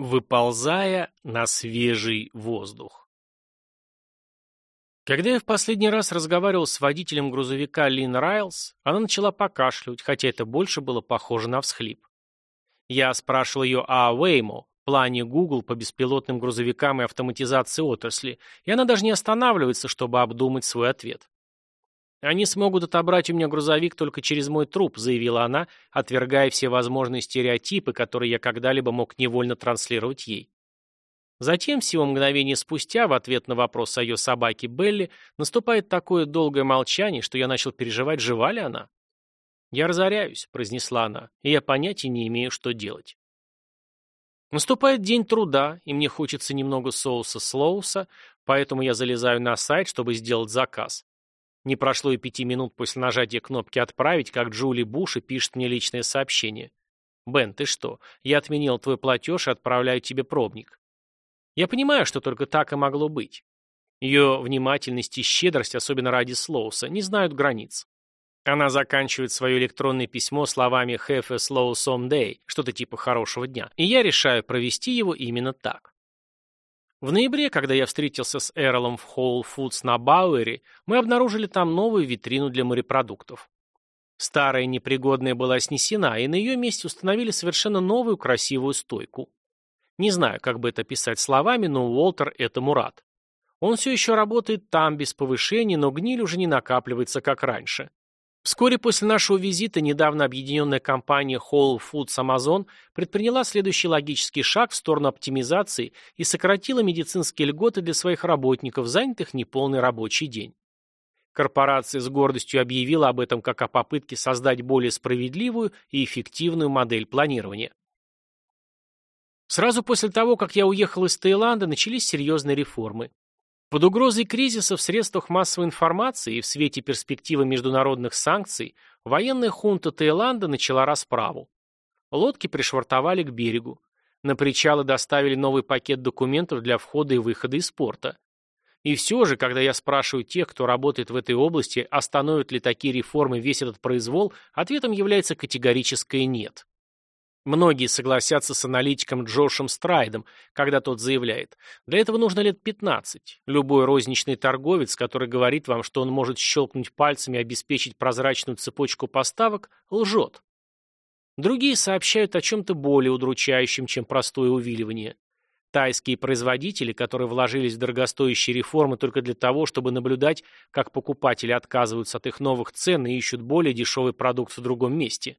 выползая на свежий воздух. Когда я в последний раз разговаривал с водителем грузовика Лин Райлс, она начала покашливать, хотя это больше было похоже на всхлип. Я спрашивал ее о Waymo, плане Google по беспилотным грузовикам и автоматизации отрасли, и она даже не останавливается, чтобы обдумать свой ответ. «Они смогут отобрать у меня грузовик только через мой труп», заявила она, отвергая все возможные стереотипы, которые я когда-либо мог невольно транслировать ей. Затем, всего мгновение спустя, в ответ на вопрос о ее собаке Белли, наступает такое долгое молчание, что я начал переживать, жива ли она. «Я разоряюсь», — произнесла она, — «и я понятия не имею, что делать». Наступает день труда, и мне хочется немного соуса слоуса, поэтому я залезаю на сайт, чтобы сделать заказ. Не прошло и пяти минут после нажатия кнопки «Отправить», как Джули Буш и пишет мне личное сообщение. «Бен, ты что? Я отменил твой платеж и отправляю тебе пробник». Я понимаю, что только так и могло быть. Ее внимательность и щедрость, особенно ради Слоуса, не знают границ. Она заканчивает свое электронное письмо словами «Have a slow day», что-то типа «хорошего дня», и я решаю провести его именно так. В ноябре, когда я встретился с Эрлом в Whole Foods на Бауэре, мы обнаружили там новую витрину для морепродуктов. Старая непригодная была снесена, и на ее месте установили совершенно новую красивую стойку. Не знаю, как бы это писать словами, но Уолтер – это рад. Он все еще работает там, без повышения, но гниль уже не накапливается, как раньше. Вскоре после нашего визита недавно объединенная компания Whole Foods Amazon предприняла следующий логический шаг в сторону оптимизации и сократила медицинские льготы для своих работников, занятых неполный рабочий день. Корпорация с гордостью объявила об этом как о попытке создать более справедливую и эффективную модель планирования. Сразу после того, как я уехал из Таиланда, начались серьезные реформы. Под угрозой кризиса в средствах массовой информации и в свете перспективы международных санкций военная хунта Таиланда начала расправу. Лодки пришвартовали к берегу. На причалы доставили новый пакет документов для входа и выхода из порта. И все же, когда я спрашиваю тех, кто работает в этой области, остановят ли такие реформы весь этот произвол, ответом является категорическое «нет». Многие согласятся с аналитиком Джошем Страйдом, когда тот заявляет, для этого нужно лет 15. Любой розничный торговец, который говорит вам, что он может щелкнуть пальцами и обеспечить прозрачную цепочку поставок, лжет. Другие сообщают о чем-то более удручающем, чем простое увиливание. Тайские производители, которые вложились в дорогостоящие реформы только для того, чтобы наблюдать, как покупатели отказываются от их новых цен и ищут более дешевый продукт в другом месте.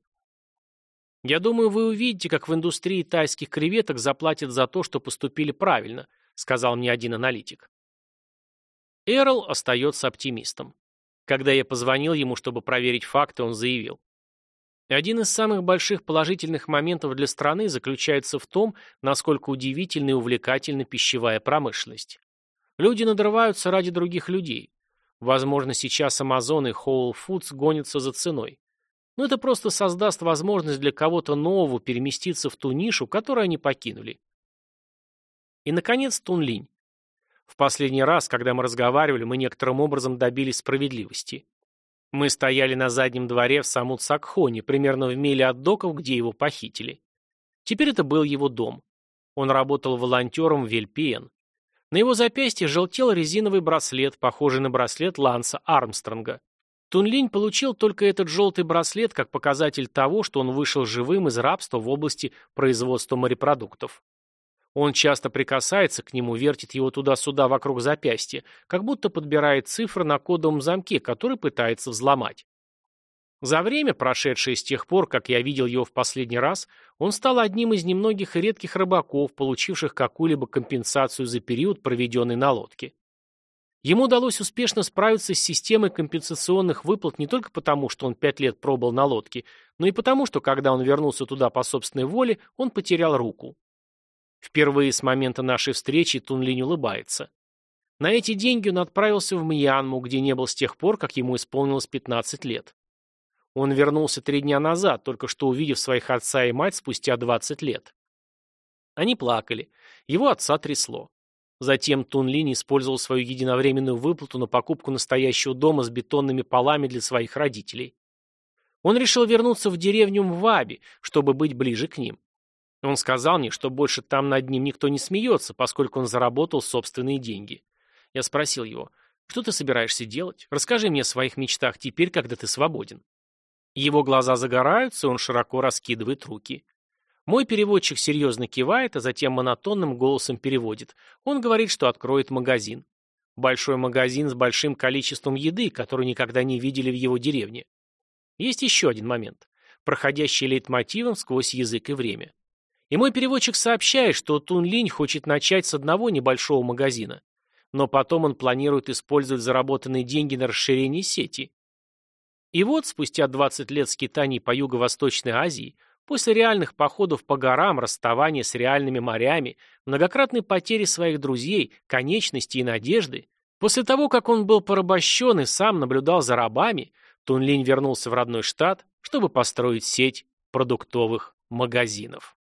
Я думаю, вы увидите, как в индустрии тайских креветок заплатят за то, что поступили правильно, сказал мне один аналитик. Эрл остается оптимистом. Когда я позвонил ему, чтобы проверить факты, он заявил. Один из самых больших положительных моментов для страны заключается в том, насколько удивительна и увлекательна пищевая промышленность. Люди надрываются ради других людей. Возможно, сейчас Amazon и Whole Foods гонятся за ценой но это просто создаст возможность для кого-то нового переместиться в ту нишу, которую они покинули. И, наконец, Тунлинь. В последний раз, когда мы разговаривали, мы некоторым образом добились справедливости. Мы стояли на заднем дворе в Самут-Сакхоне, примерно в миле от доков, где его похитили. Теперь это был его дом. Он работал волонтером в Вельпиен. На его запястье желтел резиновый браслет, похожий на браслет Ланса Армстронга. Тунлинь получил только этот желтый браслет как показатель того, что он вышел живым из рабства в области производства морепродуктов. Он часто прикасается к нему, вертит его туда-сюда вокруг запястья, как будто подбирает цифры на кодовом замке, который пытается взломать. За время, прошедшее с тех пор, как я видел его в последний раз, он стал одним из немногих редких рыбаков, получивших какую-либо компенсацию за период, проведенный на лодке. Ему удалось успешно справиться с системой компенсационных выплат не только потому, что он пять лет пробыл на лодке, но и потому, что когда он вернулся туда по собственной воле, он потерял руку. Впервые с момента нашей встречи Тунлинь улыбается. На эти деньги он отправился в Мьянму, где не был с тех пор, как ему исполнилось 15 лет. Он вернулся три дня назад, только что увидев своих отца и мать спустя 20 лет. Они плакали. Его отца трясло. Затем Тунлин использовал свою единовременную выплату на покупку настоящего дома с бетонными полами для своих родителей. Он решил вернуться в деревню Мваби, чтобы быть ближе к ним. Он сказал мне, что больше там над ним никто не смеется, поскольку он заработал собственные деньги. Я спросил его, что ты собираешься делать? Расскажи мне о своих мечтах теперь, когда ты свободен. Его глаза загораются, он широко раскидывает руки. Мой переводчик серьезно кивает, а затем монотонным голосом переводит. Он говорит, что откроет магазин. Большой магазин с большим количеством еды, которую никогда не видели в его деревне. Есть еще один момент, проходящий лейтмотивом сквозь язык и время. И мой переводчик сообщает, что Тун Линь хочет начать с одного небольшого магазина, но потом он планирует использовать заработанные деньги на расширение сети. И вот, спустя 20 лет скитаний по Юго-Восточной Азии, после реальных походов по горам, расставания с реальными морями, многократной потери своих друзей, конечностей и надежды, после того, как он был порабощен и сам наблюдал за рабами, Тун Линь вернулся в родной штат, чтобы построить сеть продуктовых магазинов.